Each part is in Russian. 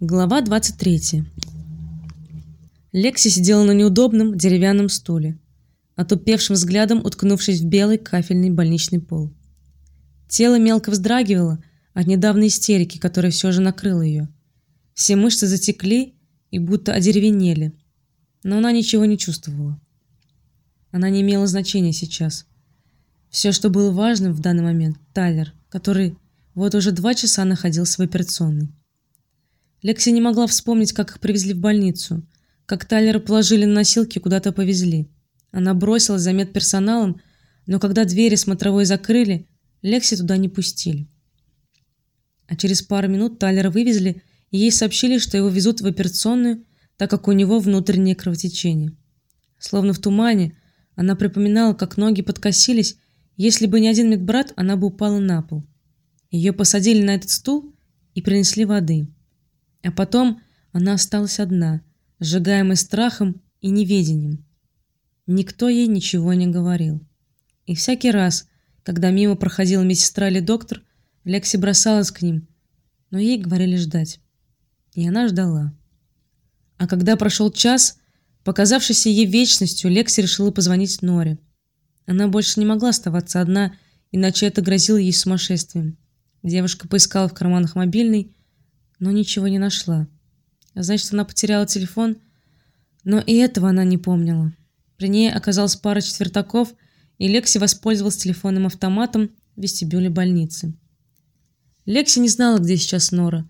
Глава 23. Лекси сидела на неудобном деревянном стуле, отупевшим взглядом уткнувшись в белый кафельный больничный пол. Тело мелко вздрагивало от недавней истерики, которая все же накрыла ее. Все мышцы затекли и будто одеревенели, но она ничего не чувствовала. Она не имела значения сейчас. Все, что было важным в данный момент, Тайлер, который вот уже два часа находился в операционной. Лекси не могла вспомнить, как их привезли в больницу, как Тайлера положили на носилки куда-то повезли. Она бросилась за медперсоналом, но когда двери смотровой закрыли, Лекси туда не пустили. А через пару минут Тайлера вывезли, и ей сообщили, что его везут в операционную, так как у него внутреннее кровотечение. Словно в тумане, она припоминала, как ноги подкосились, если бы не один медбрат, она бы упала на пол. Ее посадили на этот стул и принесли воды. А потом она осталась одна, сжигаемой страхом и неведением. Никто ей ничего не говорил. И всякий раз, когда мимо проходила медсестра или доктор, Лекси бросалась к ним, но ей говорили ждать. И она ждала. А когда прошел час, показавшийся ей вечностью, Лекси решила позвонить Норе. Она больше не могла оставаться одна, иначе это грозило ей сумасшествием. Девушка поискала в карманах мобильный, но ничего не нашла. Значит, она потеряла телефон, но и этого она не помнила. При ней оказалась пара четвертаков, и Лекси воспользовалась телефонным автоматом в вестибюле больницы. Лекси не знала, где сейчас Нора.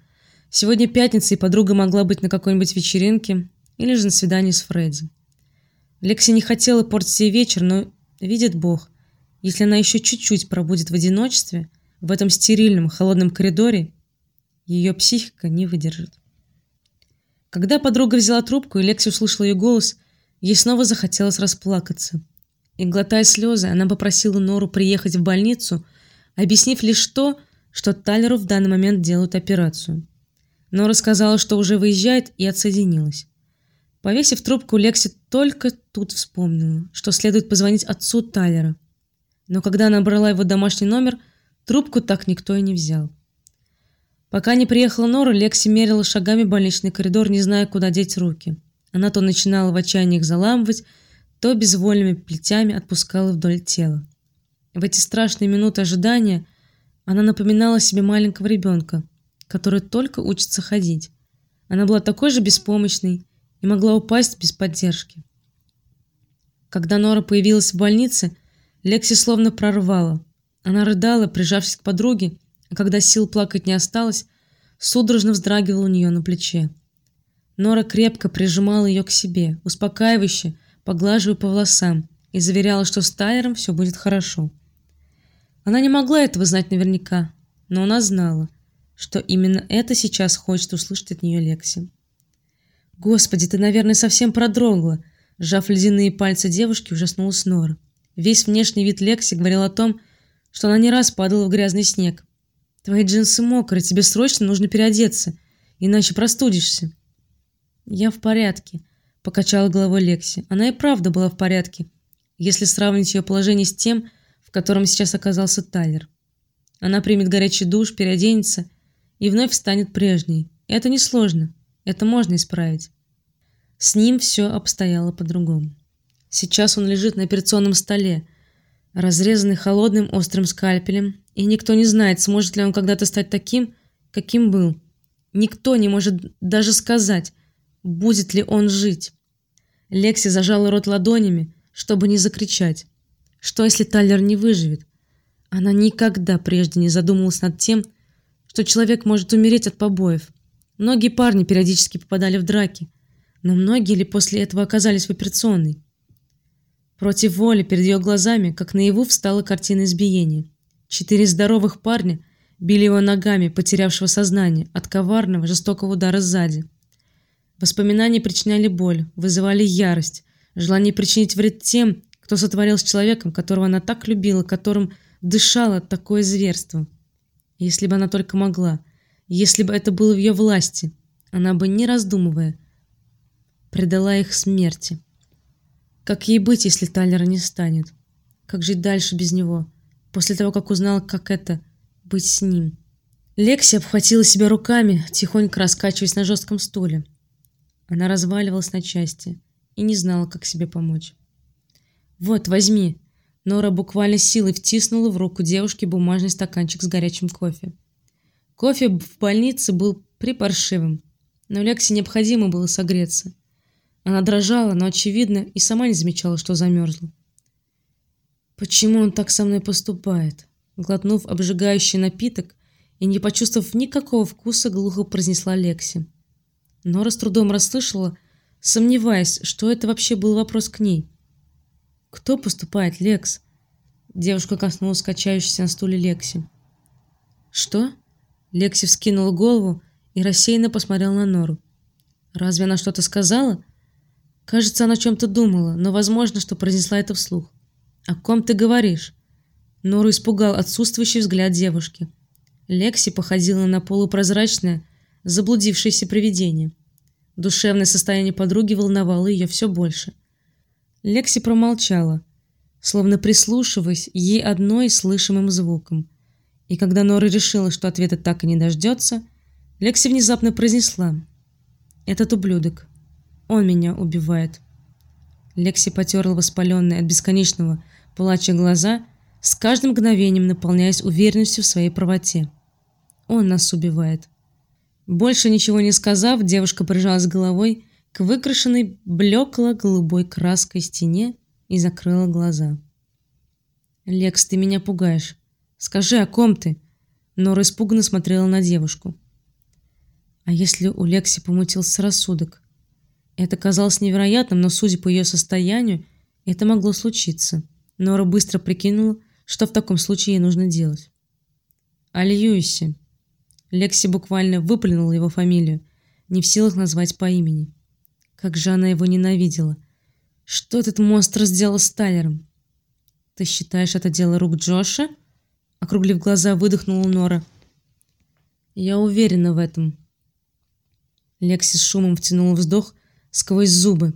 Сегодня пятница, и подруга могла быть на какой-нибудь вечеринке или же на свидании с Фредди. Лекси не хотела портить ей вечер, но, видит Бог, если она еще чуть-чуть пробудет в одиночестве, в этом стерильном, холодном коридоре, ее психика не выдержит. Когда подруга взяла трубку, и Лекси услышала ее голос, ей снова захотелось расплакаться. И, глотая слезы, она попросила Нору приехать в больницу, объяснив лишь то, что Тайлеру в данный момент делают операцию. Нора сказала, что уже выезжает, и отсоединилась. Повесив трубку, Лекси только тут вспомнила, что следует позвонить отцу Тайлера. Но когда она набрала его домашний номер, трубку так никто и не взял. Пока не приехала Нора, Лекси мерила шагами больничный коридор, не зная, куда деть руки. Она то начинала в отчаянии их заламывать, то безвольными плетями отпускала вдоль тела. В эти страшные минуты ожидания она напоминала себе маленького ребенка, который только учится ходить. Она была такой же беспомощной и могла упасть без поддержки. Когда Нора появилась в больнице, Лекси словно прорвала. Она рыдала, прижавшись к подруге, а когда сил плакать не осталось, судорожно вздрагивала у нее на плече. Нора крепко прижимала ее к себе, успокаивающе, поглаживая по волосам, и заверяла, что с Тайлером все будет хорошо. Она не могла этого знать наверняка, но она знала, что именно это сейчас хочет услышать от нее Лекси. «Господи, ты, наверное, совсем продрогла!» Сжав ледяные пальцы девушки, ужаснулась Нора. Весь внешний вид Лекси говорил о том, что она не раз падала в грязный снег, Твои джинсы мокрые, тебе срочно нужно переодеться, иначе простудишься. Я в порядке, покачала головой Лекси. Она и правда была в порядке, если сравнить ее положение с тем, в котором сейчас оказался Тайлер. Она примет горячий душ, переоденется и вновь станет прежней. Это несложно, это можно исправить. С ним все обстояло по-другому. Сейчас он лежит на операционном столе, разрезанный холодным острым скальпелем, и никто не знает, сможет ли он когда-то стать таким, каким был. Никто не может даже сказать, будет ли он жить. Лекси зажала рот ладонями, чтобы не закричать. Что если Тайлер не выживет? Она никогда прежде не задумывалась над тем, что человек может умереть от побоев. Многие парни периодически попадали в драки, но многие ли после этого оказались в операционной? Против воли перед ее глазами, как наяву, встала картина избиения. Четыре здоровых парня били его ногами, потерявшего сознание от коварного, жестокого удара сзади. Воспоминания причиняли боль, вызывали ярость, желание причинить вред тем, кто сотворил с человеком, которого она так любила, которым дышала такое зверство. Если бы она только могла, если бы это было в ее власти, она бы, не раздумывая, предала их смерти. Как ей быть, если Тайлера не станет? Как жить дальше без него? после того, как узнал, как это быть с ним. Лекси обхватила себя руками, тихонько раскачиваясь на жестком стуле. Она разваливалась на части и не знала, как себе помочь. «Вот, возьми!» Нора буквально силой втиснула в руку девушки бумажный стаканчик с горячим кофе. Кофе в больнице был припаршивым, но Лексе необходимо было согреться. Она дрожала, но, очевидно, и сама не замечала, что замерзла. «Почему он так со мной поступает?» Глотнув обжигающий напиток и не почувствовав никакого вкуса, глухо произнесла Лекси. Нора с трудом расслышала, сомневаясь, что это вообще был вопрос к ней. «Кто поступает, Лекс?» Девушка коснулась качающейся на стуле Лекси. «Что?» Лекси вскинула голову и рассеянно посмотрела на Нору. «Разве она что-то сказала?» Кажется, она о чем-то думала, но возможно, что произнесла это вслух. «О ком ты говоришь?» Нору испугал отсутствующий взгляд девушки. Лекси походила на полупрозрачное, заблудившееся привидение. Душевное состояние подруги волновало ее все больше. Лекси промолчала, словно прислушиваясь ей одной слышимым звуком. И когда Нора решила, что ответа так и не дождется, Лекси внезапно произнесла «Этот ублюдок. Он меня убивает». Лекси потерла воспаленные от бесконечного плача глаза, с каждым мгновением наполняясь уверенностью в своей правоте. «Он нас убивает». Больше ничего не сказав, девушка прижалась головой к выкрашенной блекло-голубой краской стене и закрыла глаза. «Лекс, ты меня пугаешь. Скажи, о ком ты?» Нора испуганно смотрела на девушку. А если у Лекси помутился рассудок? Это казалось невероятным, но, судя по ее состоянию, это могло случиться. Нора быстро прикинула, что в таком случае ей нужно делать. «О Льюисе», Лекси буквально выплюнула его фамилию, не в силах назвать по имени. Как же она его ненавидела. Что этот монстр сделал с Тайлером? Ты считаешь это дело рук Джоша? Округлив глаза, выдохнула Нора. Я уверена в этом. Лекси с шумом втянула вздох сквозь зубы.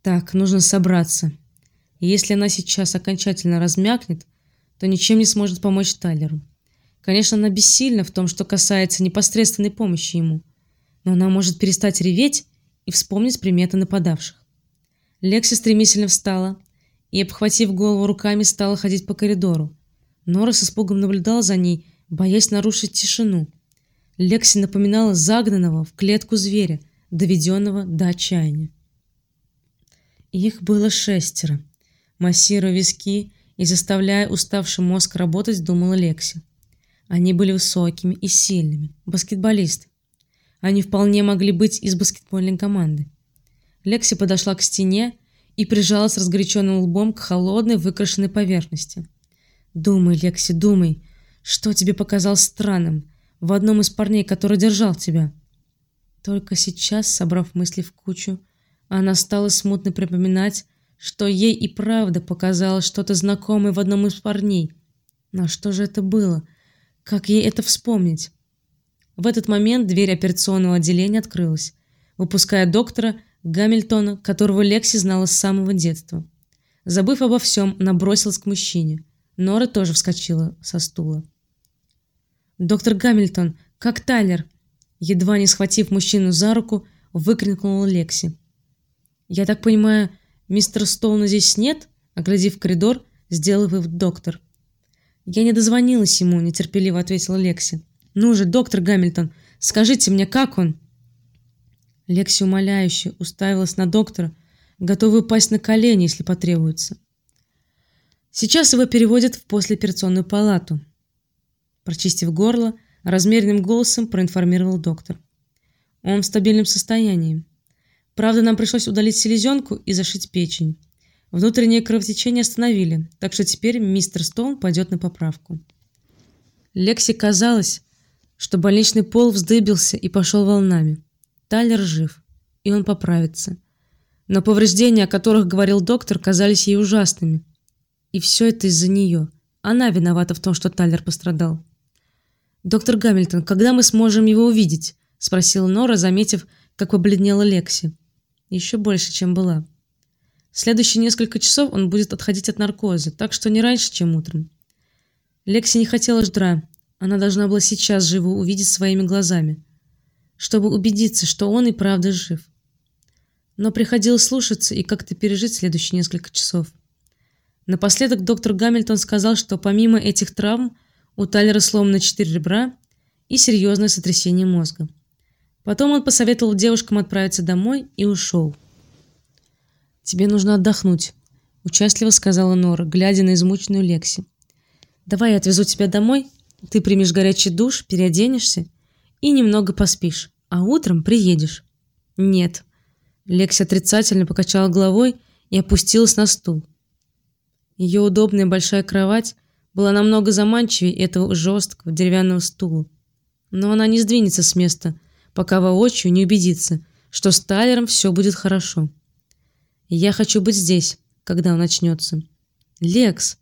Так, нужно собраться. если она сейчас окончательно размякнет, то ничем не сможет помочь Тайлеру. Конечно, она бессильна в том, что касается непосредственной помощи ему, но она может перестать реветь и вспомнить приметы нападавших. Лекси стремительно встала и, обхватив голову руками, стала ходить по коридору. Нора с испугом наблюдала за ней, боясь нарушить тишину. Лекси напоминала загнанного в клетку зверя, доведенного до отчаяния. Их было шестеро. Массируя виски и заставляя уставший мозг работать, думала Лекси. Они были высокими и сильными, баскетболисты. Они вполне могли быть из баскетбольной команды. Лекси подошла к стене и прижалась разгоряченным лбом к холодной выкрашенной поверхности. «Думай, Лекси, думай, что тебе показалось странным в одном из парней, который держал тебя?» Только сейчас, собрав мысли в кучу, она стала смутно припоминать, что ей и правда показалось что-то знакомое в одном из парней. Но что же это было? Как ей это вспомнить? В этот момент дверь операционного отделения открылась, выпуская доктора Гамильтона, которого Лекси знала с самого детства. Забыв обо всем, набросилась к мужчине. Нора тоже вскочила со стула. «Доктор Гамильтон, как Тайлер?» Едва не схватив мужчину за руку, выкрикнула Лекси. «Я так понимаю, мистера Стоуна здесь нет?» Оглядев коридор, сделал вывод доктор. «Я не дозвонилась ему», — нетерпеливо ответила Лекси. «Ну же, доктор Гамильтон, скажите мне, как он?» Лекси умоляюще уставилась на доктора, готовая упасть на колени, если потребуется. Сейчас его переводят в послеоперационную палату. Прочистив горло, размеренным голосом проинформировал доктор. Он в стабильном состоянии. Правда, нам пришлось удалить селезенку и зашить печень. Внутреннее кровотечение остановили, так что теперь мистер Стоун пойдет на поправку. Лекси казалось, что больничный пол вздыбился и пошел волнами. Тайлер жив, и он поправится. Но повреждения, о которых говорил доктор, казались ей ужасными. И все это из-за нее. Она виновата в том, что Тайлер пострадал. «Доктор Гамильтон, когда мы сможем его увидеть?» – спросила Нора, заметив, как побледнела Лекси. Еще больше, чем была. Следующие несколько часов он будет отходить от наркоза, так что не раньше, чем утром. Лекси не хотела ждра, Она должна была сейчас же его увидеть своими глазами, чтобы убедиться, что он и правда жив. Но приходилось слушаться и как-то пережить следующие несколько часов. Напоследок доктор Гамильтон сказал, что помимо этих травм у Тайлера сломано четыре ребра и серьезное сотрясение мозга. Потом он посоветовал девушкам отправиться домой и ушел. «Тебе нужно отдохнуть», – участливо сказала Нора, глядя на измученную Лекси. «Давай я отвезу тебя домой, ты примешь горячий душ, переоденешься и немного поспишь, а утром приедешь». «Нет». Лекси отрицательно покачала головой и опустилась на стул. Ее удобная большая кровать была намного заманчивее этого жесткого деревянного стула. Но она не сдвинется с места, пока воочию не убедится, что с Тайлером все будет хорошо. Я хочу быть здесь, когда он начнется. Лекс.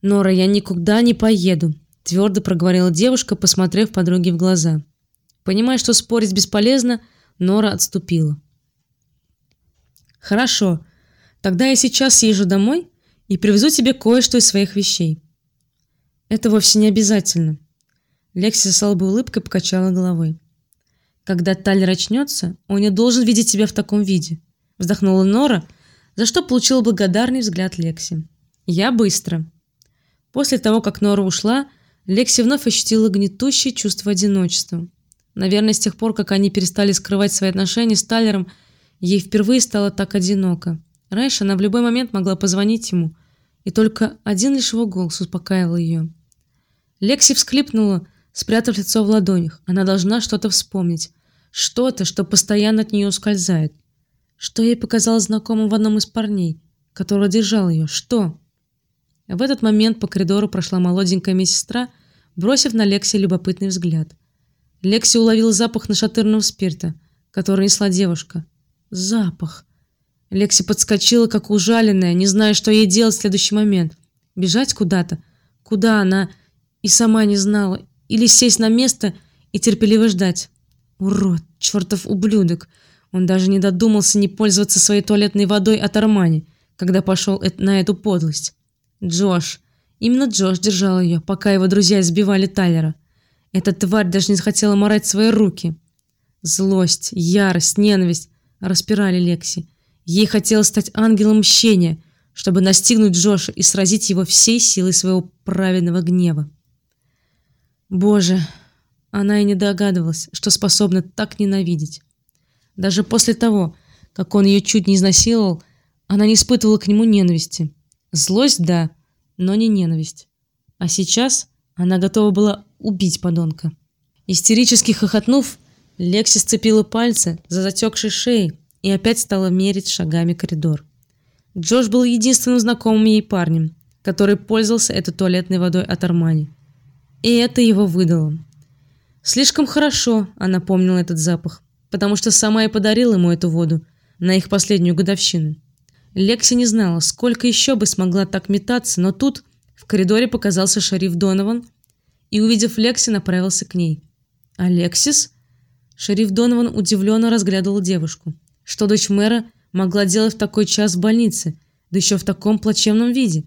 Нора, я никуда не поеду, твердо проговорила девушка, посмотрев подруге в глаза. Понимая, что спорить бесполезно, Нора отступила. Хорошо. Тогда я сейчас съезжу домой и привезу тебе кое-что из своих вещей. Это вовсе не обязательно. Лекси с слабой улыбкой покачала головой. Когда Тайлер очнется, он не должен видеть тебя в таком виде вздохнула Нора, за что получила благодарный взгляд Лекси. Я быстро. После того, как Нора ушла, Лекси вновь ощутила гнетущее чувство одиночества. Наверное, с тех пор, как они перестали скрывать свои отношения с Тайлером, ей впервые стало так одиноко. Раньше она в любой момент могла позвонить ему, и только один лишь его голос успокаивал ее. Лекси всхлипнула, спрятав лицо в ладонях. Она должна что-то вспомнить, что-то, что постоянно от нее ускользает что ей показалось знакомым в одном из парней, который держал ее. Что? В этот момент по коридору прошла молоденькая медсестра, бросив на Лекси любопытный взгляд. Лекси уловил запах нашатырного спирта, который несла девушка. Запах. Лекси подскочила, как ужаленная, не зная, что ей делать в следующий момент. Бежать куда-то? Куда она? И сама не знала. Или сесть на место и терпеливо ждать. Урод, чертов ублюдок. Он даже не додумался не пользоваться своей туалетной водой от Армани, когда пошел на эту подлость. Джош. Именно Джош держал ее, пока его друзья избивали Тайлера. Эта тварь даже не захотела морать свои руки. Злость, ярость, ненависть распирали Лекси. Ей хотелось стать ангелом мщения, чтобы настигнуть Джоша и сразить его всей силой своего праведного гнева. Боже, она и не догадывалась, что способна так ненавидеть. Даже после того, как он ее чуть не изнасиловал, она не испытывала к нему ненависти. Злость, да, но не ненависть. А сейчас она готова была убить подонка. Истерически хохотнув, Лекси сцепила пальцы за затекшей шеей и опять стала мерить шагами коридор. Джош был единственным знакомым ей парнем, который пользовался этой туалетной водой от Армани. И это его выдало. Слишком хорошо она помнила этот запах потому что сама и подарила ему эту воду на их последнюю годовщину. Лекси не знала, сколько еще бы смогла так метаться, но тут в коридоре показался шериф Донован и, увидев Лекси, направился к ней. «Алексис?» Шериф Донован удивленно разглядывал девушку. Что дочь мэра могла делать в такой час в больнице, да еще в таком плачевном виде?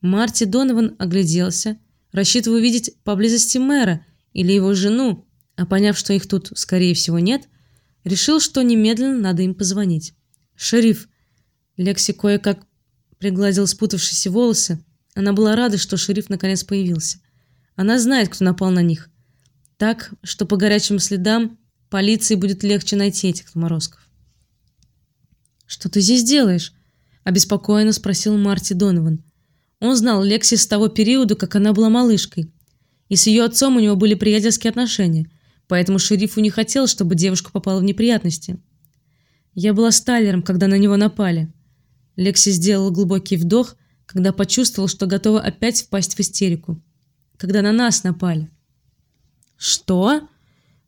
Марти Донован огляделся, рассчитывая увидеть поблизости мэра или его жену, а поняв, что их тут, скорее всего, нет, решил, что немедленно надо им позвонить. «Шериф!» Лекси кое-как пригладил спутавшиеся волосы. Она была рада, что шериф наконец появился. Она знает, кто напал на них. Так, что по горячим следам полиции будет легче найти этих отморозков. «Что ты здесь делаешь?» – обеспокоенно спросил Марти Донован. Он знал Лекси с того периода, как она была малышкой, и с ее отцом у него были приятельские отношения – поэтому шерифу не хотел, чтобы девушка попала в неприятности. Я была сталером, когда на него напали. Лекси сделала глубокий вдох, когда почувствовал, что готова опять впасть в истерику. Когда на нас напали. Что?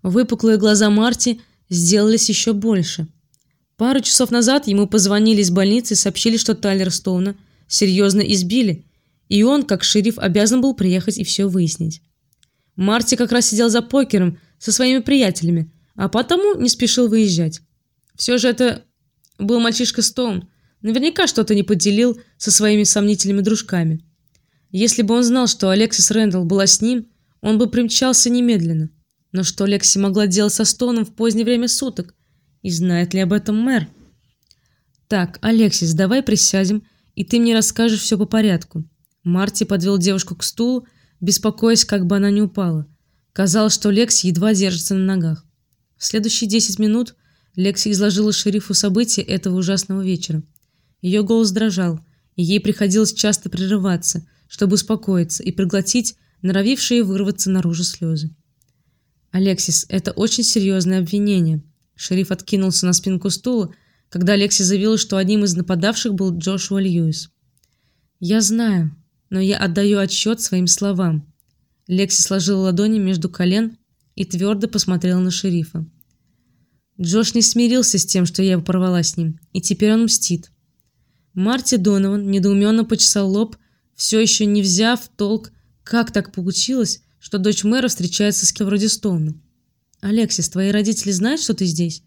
Выпуклые глаза Марти сделались еще больше. Пару часов назад ему позвонили из больницы и сообщили, что Тайлер Стоуна серьезно избили, и он, как шериф, обязан был приехать и все выяснить. Марти как раз сидел за покером со своими приятелями, а потому не спешил выезжать. Все же это был мальчишка Стоун, наверняка что-то не поделил со своими сомнительными дружками. Если бы он знал, что Алексис Рэндалл была с ним, он бы примчался немедленно. Но что Лекси могла делать со Стоуном в позднее время суток? И знает ли об этом мэр? Так, Алексис, давай присядем, и ты мне расскажешь все по порядку. Марти подвел девушку к стулу, беспокоясь, как бы она не упала. Казалось, что Лекси едва держится на ногах. В следующие десять минут Лекси изложила шерифу события этого ужасного вечера. Ее голос дрожал, и ей приходилось часто прерываться, чтобы успокоиться и проглотить норовившие вырваться наружу слезы. «Алексис, это очень серьезное обвинение». Шериф откинулся на спинку стула, когда Алексис заявила, что одним из нападавших был Джошуа Льюис. «Я знаю, но я отдаю отчет своим словам». Лекси сложила ладони между колен и твердо посмотрела на шерифа. Джош не смирился с тем, что я порвала с ним, и теперь он мстит. Марти Донован недоуменно почесал лоб, все еще не взяв толк, как так получилось, что дочь мэра встречается с кем вроде Стоуна. «Алексис, твои родители знают, что ты здесь?»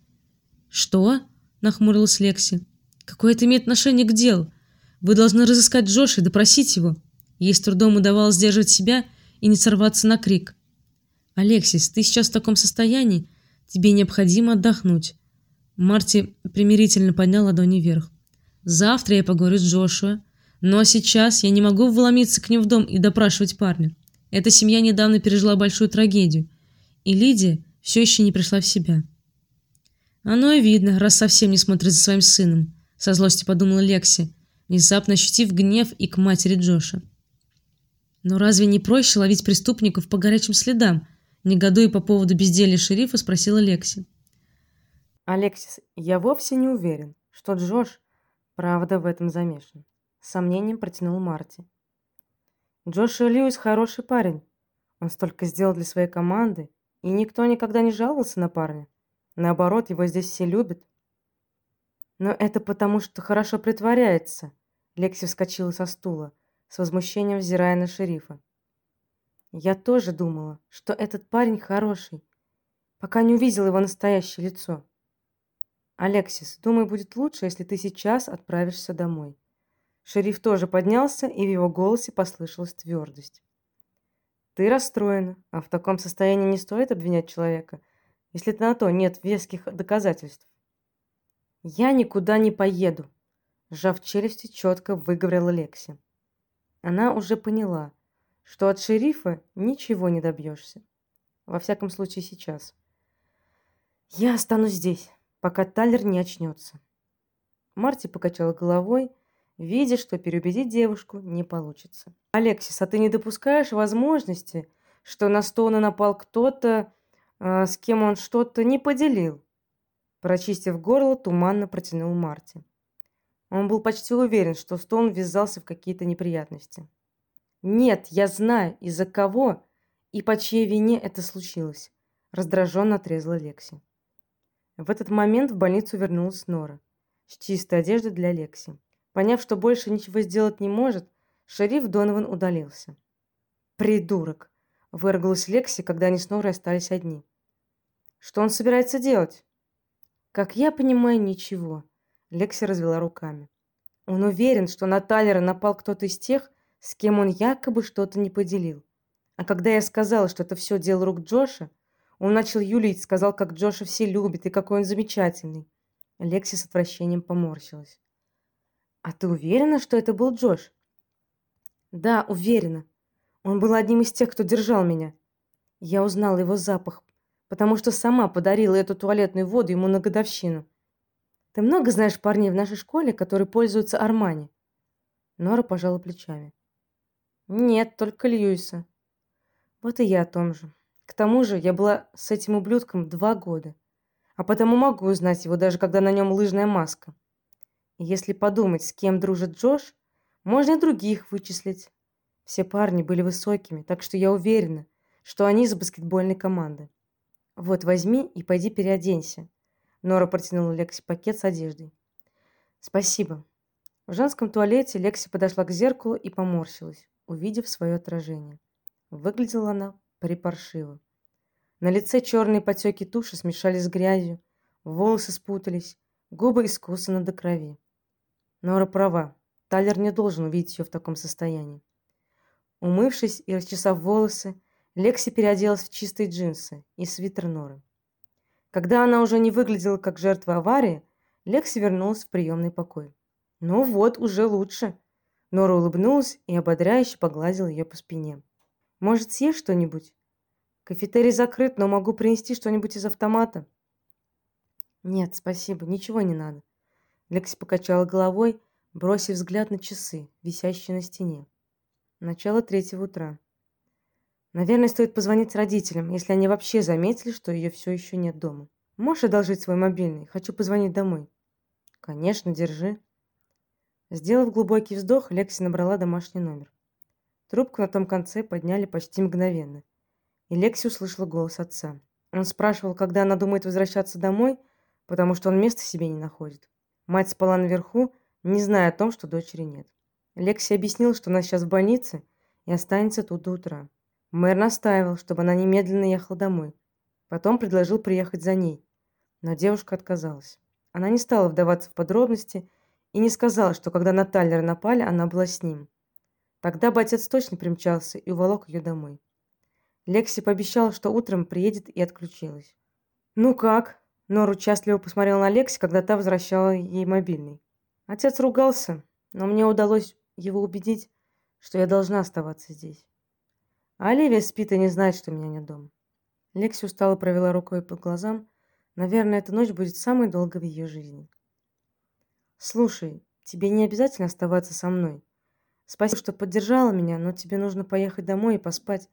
«Что?» – нахмурилась Лекси. «Какое это имеет отношение к делу? Вы должны разыскать Джоша и допросить его». Ей с трудом удавалось сдерживать себя и не сорваться на крик. «Алексис, ты сейчас в таком состоянии? Тебе необходимо отдохнуть». Марти примирительно поднял ладони вверх. Завтра я поговорю с Джошуа, но сейчас я не могу вломиться к ним в дом и допрашивать парня. Эта семья недавно пережила большую трагедию, и Лидия все еще не пришла в себя. Оно и видно, раз совсем не смотрит за своим сыном, со злостью подумала Лекси, внезапно ощутив гнев и к матери Джоша. Но разве не проще ловить преступников по горячим следам? Негодуя по поводу безделья шерифа, спросила Лекси. Алексис, я вовсе не уверен, что Джош правда в этом замешан. Сомнением протянул Марти. Джошуа Льюис хороший парень. Он столько сделал для своей команды, и никто никогда не жаловался на парня. Наоборот, его здесь все любят. Но это потому, что хорошо притворяется. Лекси вскочила со стула, с возмущением взирая на шерифа. Я тоже думала, что этот парень хороший, пока не увидела его настоящее лицо. Алексис, думаю, будет лучше, если ты сейчас отправишься домой. Шериф тоже поднялся, и в его голосе послышалась твердость. Ты расстроена, а в таком состоянии не стоит обвинять человека, если на то нет веских доказательств. Я никуда не поеду, сжав челюсти, четко выговорила Лекси. Она уже поняла, что от шерифа ничего не добьешься. Во всяком случае сейчас. Я останусь здесь пока Тайлер не очнется. Марти покачала головой, видя, что переубедить девушку не получится. Алексис, а ты не допускаешь возможности, что на Стоуна напал кто-то, э, с кем он что-то не поделил? Прочистив горло, туманно протянул Марти. Он был почти уверен, что Стоун ввязался в какие-то неприятности. Нет, я знаю, из-за кого и по чьей вине это случилось, раздраженно отрезала Лекси. В этот момент в больницу вернулась Нора с чистой одеждой для Лекси. Поняв, что больше ничего сделать не может, шериф Донован удалился. Придурок, выругалась Лекси, когда они с Норой остались одни. Что он собирается делать? Как я понимаю, ничего. Лекси развела руками. Он уверен, что на Тайлера напал кто-то из тех, с кем он якобы что-то не поделил. А когда я сказала, что это все дело рук Джоша, он начал юлить, сказал, как Джоша все любят и какой он замечательный. Лекси с отвращением поморщилась. А ты уверена, что это был Джош? Да, уверена. Он был одним из тех, кто держал меня. Я узнала его запах, потому что сама подарила эту туалетную воду ему на годовщину. Ты много знаешь парней в нашей школе, которые пользуются Армани? Нора пожала плечами. Нет, только Льюиса. Вот и я о том же. К тому же я была с этим ублюдком два года, а потому могу узнать его даже когда на нем лыжная маска. Если подумать, с кем дружит Джош, можно и других вычислить. Все парни были высокими, так что я уверена, что они из баскетбольной команды. Вот, возьми и пойди переоденься. Нора протянула Лекси пакет с одеждой. Спасибо. В женском туалете Лекси подошла к зеркалу и поморщилась, увидев свое отражение. Выглядела она припаршиво. На лице черные потеки туши смешались с грязью, волосы спутались, губы искусаны до крови. Нора права. Тайлер не должен увидеть ее в таком состоянии. Умывшись и расчесав волосы, Лекси переоделась в чистые джинсы и свитер Норы. Когда она уже не выглядела как жертва аварии, Лекси вернулась в приемный покой. «Ну вот, уже лучше». Нора улыбнулась и ободряюще погладила ее по спине. «Может, съешь что-нибудь? Кафетерий закрыт, но могу принести что-нибудь из автомата». «Нет, спасибо, ничего не надо». Лекси покачала головой, бросив взгляд на часы, висящие на стене. Начало третьего утра. Наверное, стоит позвонить родителям, если они вообще заметили, что ее все еще нет дома. Можешь одолжить свой мобильный? Хочу позвонить домой. Конечно, держи. Сделав глубокий вздох, Лекси набрала домашний номер. Трубку на том конце подняли почти мгновенно. И Лекси услышала голос отца. Он спрашивал, когда она думает возвращаться домой, потому что он места себе не находит. Мать спала наверху, не зная о том, что дочери нет. Лекси объяснил, что она сейчас в больнице и останется тут до утра. Мэр настаивал, чтобы она немедленно ехала домой. Потом предложил приехать за ней, но девушка отказалась. Она не стала вдаваться в подробности и не сказала, что когда на Тайлера напали, она была с ним. Тогда бы отец точно примчался и уволок ее домой. Лекси пообещала, что утром приедет и отключилась. «Ну как?» Нора участливо посмотрела на Лекси, когда та возвращала ей мобильный. Отец ругался, но мне удалось его убедить, что я должна оставаться здесь. А Оливия спит и не знает, что меня нет дома. Лекси устало провела рукой по глазам. Наверное, эта ночь будет самой долгой в ее жизни. Слушай, тебе не обязательно оставаться со мной. Спасибо, что поддержала меня, но тебе нужно поехать домой и поспать.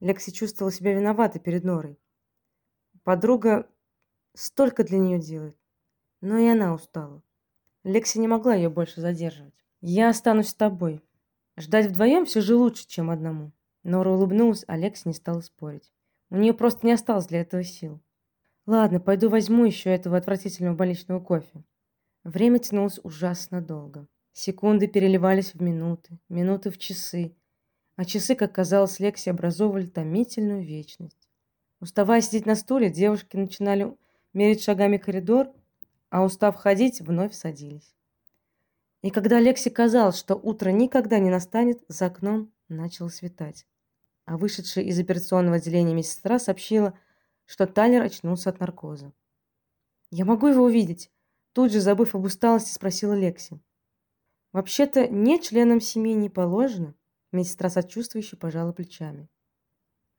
Лекси чувствовала себя виноватой перед Норой. Подруга столько для нее делает, но и она устала. Лекси не могла ее больше задерживать. Я останусь с тобой. Ждать вдвоем все же лучше, чем одному. Нора улыбнулась, а Лекси не стала спорить. У нее просто не осталось для этого сил. Ладно, пойду возьму еще этого отвратительного больничного кофе. Время тянулось ужасно долго. Секунды переливались в минуты, минуты в часы, а часы, как казалось Лекси, образовывали томительную вечность. Уставая сидеть на стуле, девушки начинали мерить шагами коридор, а устав ходить, вновь садились. И когда Лекси казалось, что утро никогда не настанет, за окном начало светать. А вышедшая из операционного отделения медсестра сообщила, что Тайлер очнулся от наркоза. «Я могу его увидеть?» Тут же, забыв об усталости, спросила Лекси. «Вообще-то не членам семьи не положено», медсестра сочувствующе пожала плечами.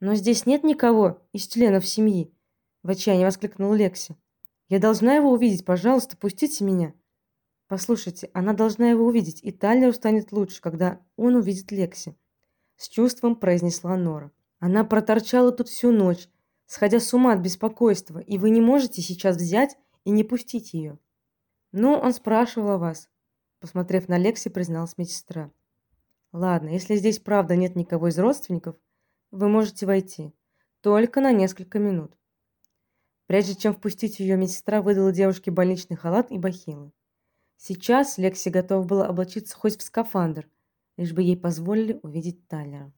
«Но здесь нет никого из членов семьи», в отчаянии воскликнула Лекси. «Я должна его увидеть, пожалуйста, пустите меня». Послушайте, она должна его увидеть, и Тайлеру станет лучше, когда он увидит Лекси, с чувством произнесла Нора. Она проторчала тут всю ночь, сходя с ума от беспокойства, и вы не можете сейчас взять и не пустить ее. Ну, он спрашивал о вас, посмотрев на Лекси, призналась медсестра. Ладно, если здесь правда нет никого из родственников, вы можете войти, только на несколько минут. Прежде чем впустить ее, медсестра выдала девушке больничный халат и бахилы. Сейчас Лекси готова была облачиться хоть в скафандр, лишь бы ей позволили увидеть Тайлера.